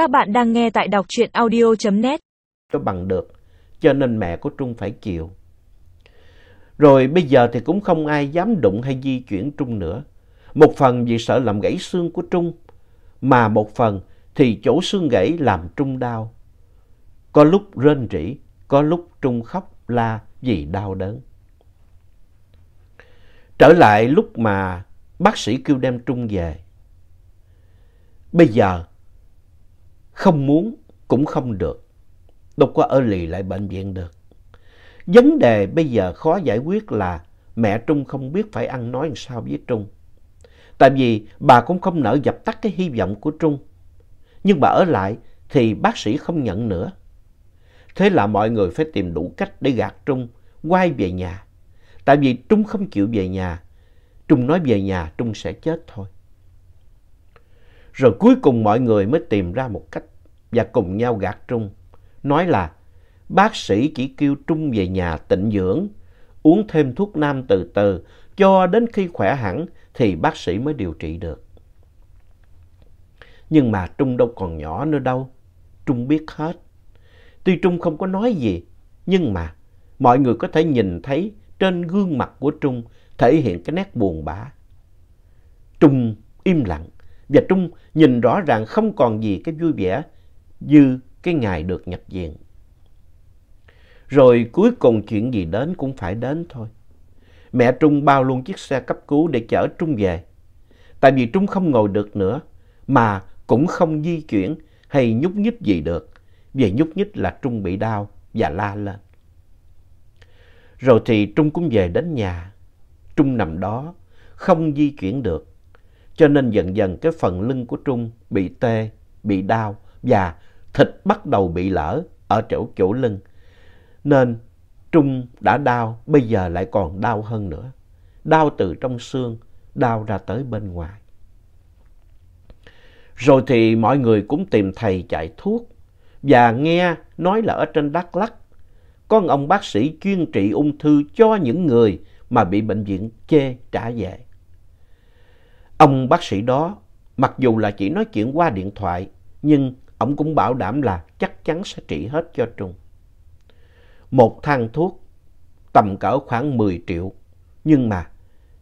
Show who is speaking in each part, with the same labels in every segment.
Speaker 1: Các bạn đang nghe tại đọc truyện audio.net.
Speaker 2: Nó bằng được, cho nên mẹ của Trung phải chịu. Rồi bây giờ thì cũng không ai dám đụng hay di chuyển Trung nữa. Một phần vì sợ làm gãy xương của Trung, mà một phần thì chỗ xương gãy làm Trung đau. Có lúc rên rỉ, có lúc Trung khóc la vì đau đớn. Trở lại lúc mà bác sĩ kêu đem Trung về. Bây giờ không muốn cũng không được. Đâu có ở lì lại bệnh viện được. Vấn đề bây giờ khó giải quyết là mẹ Trung không biết phải ăn nói làm sao với Trung. Tại vì bà cũng không nỡ dập tắt cái hy vọng của Trung. Nhưng bà ở lại thì bác sĩ không nhận nữa. Thế là mọi người phải tìm đủ cách để gạt Trung, quay về nhà. Tại vì Trung không chịu về nhà. Trung nói về nhà, Trung sẽ chết thôi. Rồi cuối cùng mọi người mới tìm ra một cách và cùng nhau gạt Trung. Nói là bác sĩ chỉ kêu Trung về nhà tịnh dưỡng, uống thêm thuốc nam từ từ, cho đến khi khỏe hẳn thì bác sĩ mới điều trị được. Nhưng mà Trung đâu còn nhỏ nữa đâu. Trung biết hết. Tuy Trung không có nói gì, nhưng mà mọi người có thể nhìn thấy trên gương mặt của Trung thể hiện cái nét buồn bã. Trung im lặng và Trung nhìn rõ ràng không còn gì cái vui vẻ như cái ngày được nhập viện. Rồi cuối cùng chuyện gì đến cũng phải đến thôi. Mẹ Trung bao luôn chiếc xe cấp cứu để chở Trung về. Tại vì Trung không ngồi được nữa, mà cũng không di chuyển hay nhúc nhích gì được. Vì nhúc nhích là Trung bị đau và la lên. Rồi thì Trung cũng về đến nhà. Trung nằm đó, không di chuyển được. Cho nên dần dần cái phần lưng của Trung bị tê, bị đau và thịt bắt đầu bị lở ở chỗ chỗ lưng. Nên Trung đã đau, bây giờ lại còn đau hơn nữa. Đau từ trong xương, đau ra tới bên ngoài. Rồi thì mọi người cũng tìm thầy chạy thuốc và nghe nói là ở trên Đắk Lắk có ông bác sĩ chuyên trị ung thư cho những người mà bị bệnh viện chê trả về. Ông bác sĩ đó, mặc dù là chỉ nói chuyện qua điện thoại, nhưng ông cũng bảo đảm là chắc chắn sẽ trị hết cho Trung. Một thang thuốc tầm cỡ khoảng 10 triệu, nhưng mà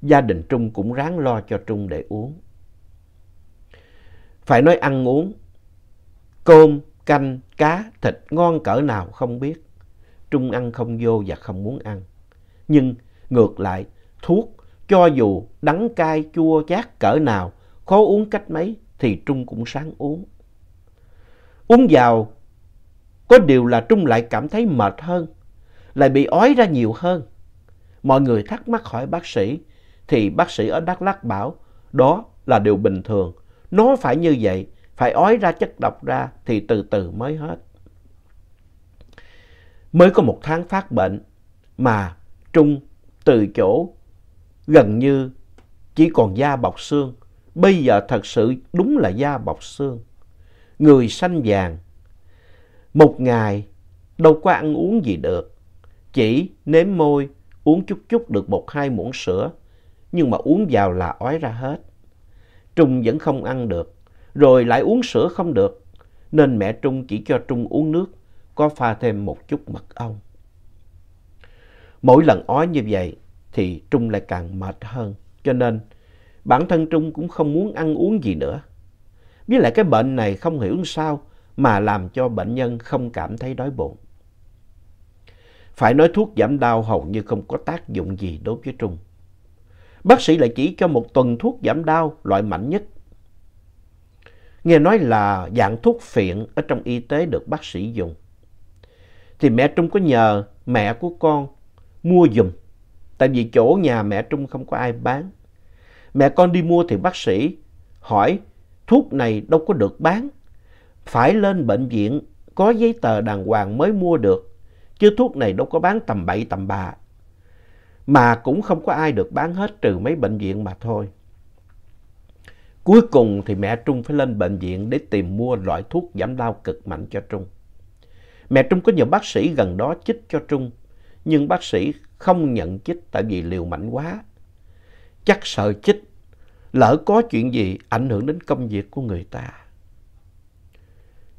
Speaker 2: gia đình Trung cũng ráng lo cho Trung để uống. Phải nói ăn uống, cơm, canh, cá, thịt ngon cỡ nào không biết. Trung ăn không vô và không muốn ăn. Nhưng ngược lại, thuốc cho dù đắng cay chua chát cỡ nào, khó uống cách mấy thì Trung cũng sáng uống. Uống vào, có điều là Trung lại cảm thấy mệt hơn, lại bị ói ra nhiều hơn. Mọi người thắc mắc hỏi bác sĩ, thì bác sĩ ở Đắk Lắk bảo đó là điều bình thường. Nó phải như vậy, phải ói ra chất độc ra thì từ từ mới hết. Mới có một tháng phát bệnh mà Trung từ chỗ gần như chỉ còn da bọc xương, bây giờ thật sự đúng là da bọc xương. Người xanh vàng, một ngày đâu có ăn uống gì được, chỉ nếm môi, uống chút chút được một hai muỗng sữa, nhưng mà uống vào là ói ra hết. Trung vẫn không ăn được, rồi lại uống sữa không được, nên mẹ Trung chỉ cho Trung uống nước, có pha thêm một chút mật ong. Mỗi lần ói như vậy thì Trung lại càng mệt hơn, cho nên bản thân Trung cũng không muốn ăn uống gì nữa. Với lại cái bệnh này không hiểu sao mà làm cho bệnh nhân không cảm thấy đói bụng. Phải nói thuốc giảm đau hầu như không có tác dụng gì đối với Trung. Bác sĩ lại chỉ cho một tuần thuốc giảm đau loại mạnh nhất. Nghe nói là dạng thuốc phiện ở trong y tế được bác sĩ dùng. Thì mẹ Trung có nhờ mẹ của con mua dùm. Tại vì chỗ nhà mẹ Trung không có ai bán. Mẹ con đi mua thì bác sĩ hỏi thuốc này đâu có được bán. Phải lên bệnh viện có giấy tờ đàng hoàng mới mua được. Chứ thuốc này đâu có bán tầm bậy tầm bạ. Mà cũng không có ai được bán hết trừ mấy bệnh viện mà thôi. Cuối cùng thì mẹ Trung phải lên bệnh viện để tìm mua loại thuốc giảm đau cực mạnh cho Trung. Mẹ Trung có nhờ bác sĩ gần đó chích cho Trung, nhưng bác sĩ không nhận chích tại vì liều mạnh quá. Chắc sợ chích, lỡ có chuyện gì ảnh hưởng đến công việc của người ta.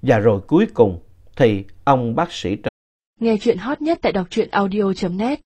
Speaker 2: Và rồi cuối cùng thì ông bác sĩ
Speaker 1: Nghe chuyện hot nhất tại đọc truyện audio.net